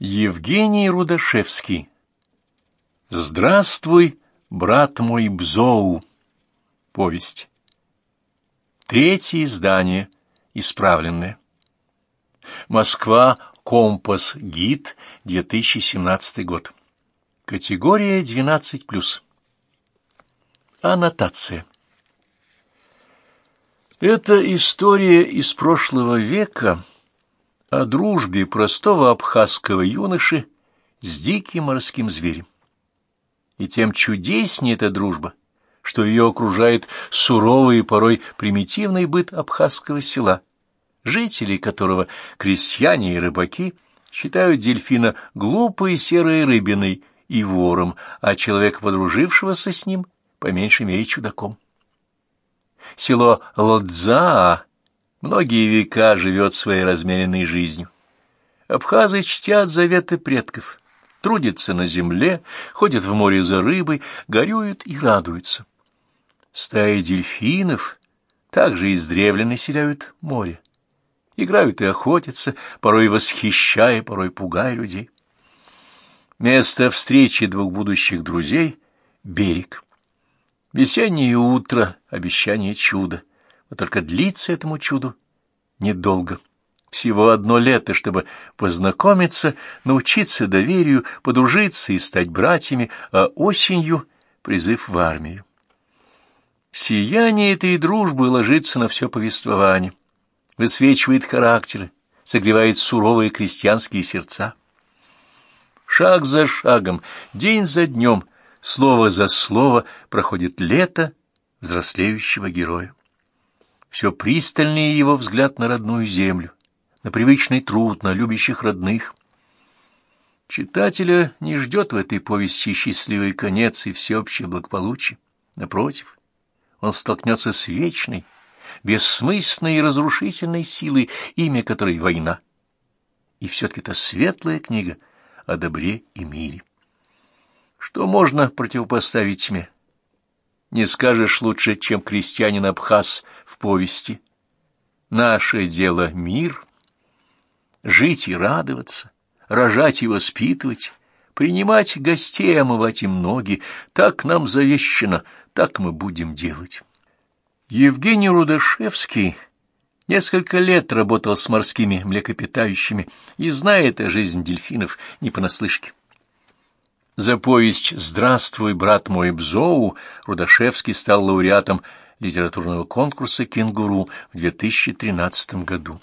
Евгений Рудашевский Здравствуй, брат мой Бзоу. Повесть. Третье издание, исправленное. Москва, Компас, Гид, 2017 год. Категория 12+. Аннотация. Это история из прошлого века о дружбе простого абхазского юноши с диким морским зверем. И тем чудеснее эта дружба, что ее окружает суровый и порой примитивный быт абхазского села, жители которого, крестьяне и рыбаки, считают дельфина глупой серой рыбиной и вором, а человека, подружившегося с ним, по меньшей мере чудаком. Село Лодзаа многие века живет своей размеренной жизнью. Абхазы чтят заветы предков, трудятся на земле, ходят в море за рыбой, горюют и радуются. Стаи дельфинов также издревле населяют море. Играют и охотятся, порой восхищая, порой пугая людей. Место встречи двух будущих друзей — берег. Весеннее утро, обещание чуда. Но только длится этому чуду недолго. Всего одно лето, чтобы познакомиться, научиться доверию, подружиться и стать братьями, а осенью — призыв в армию. Сияние этой дружбы ложится на все повествование, высвечивает характеры, согревает суровые крестьянские сердца. Шаг за шагом, день за днем, слово за слово проходит лето взрослеющего героя все пристальнее его взгляд на родную землю, на привычный труд, на любящих родных. Читателя не ждет в этой повести счастливый конец и всеобщее благополучие. Напротив, он столкнется с вечной, бессмысленной и разрушительной силой, имя которой — война. И все-таки это светлая книга о добре и мире. Что можно противопоставить тьме? Не скажешь лучше, чем крестьянин Абхаз в повести. Наше дело — мир, жить и радоваться, рожать и воспитывать, принимать гостей, омывать им ноги. Так нам завещено, так мы будем делать. Евгений Рудашевский несколько лет работал с морскими млекопитающими и знает о жизни дельфинов не понаслышке. За повесть «Здравствуй, брат мой Бзоу» Рудашевский стал лауреатом литературного конкурса «Кенгуру» в 2013 году.